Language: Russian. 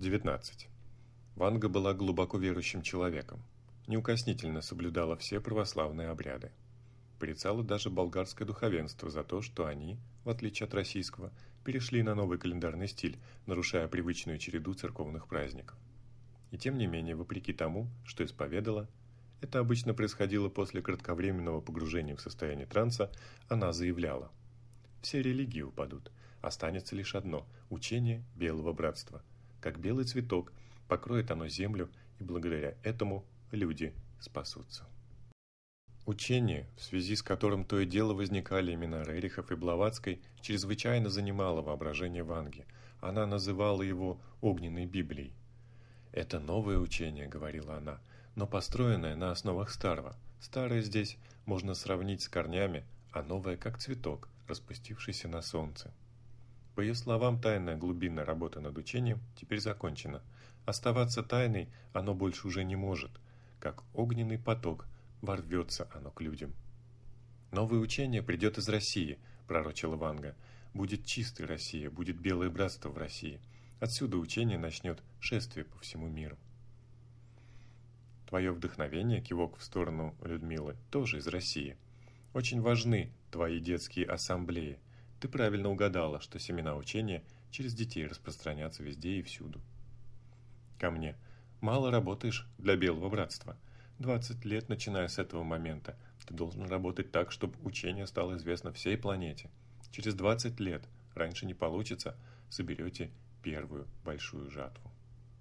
19. Ванга была глубоко верующим человеком, неукоснительно соблюдала все православные обряды. Порицала даже болгарское духовенство за то, что они, в отличие от российского, перешли на новый календарный стиль, нарушая привычную череду церковных праздников. И тем не менее, вопреки тому, что исповедала, это обычно происходило после кратковременного погружения в состояние транса, она заявляла. Все религии упадут, останется лишь одно – учение Белого Братства – как белый цветок, покроет оно землю, и благодаря этому люди спасутся. Учение, в связи с которым то и дело возникали имена Рерихов и Блаватской, чрезвычайно занимало воображение Ванги. Она называла его «огненной Библией». «Это новое учение», — говорила она, — «но построенное на основах старого. Старое здесь можно сравнить с корнями, а новое как цветок, распустившийся на солнце». По ее словам, тайная глубинная работа над учением теперь закончена. Оставаться тайной оно больше уже не может. Как огненный поток ворвется оно к людям. «Новое учение придет из России», – пророчила Ванга. «Будет чистая Россия, будет белое братство в России. Отсюда учение начнет шествие по всему миру». Твое вдохновение, кивок в сторону Людмилы, тоже из России. Очень важны твои детские ассамблеи – ты правильно угадала, что семена учения через детей распространятся везде и всюду. Ко мне. Мало работаешь для белого братства. 20 лет, начиная с этого момента, ты должен работать так, чтобы учение стало известно всей планете. Через 20 лет, раньше не получится, соберете первую большую жатву.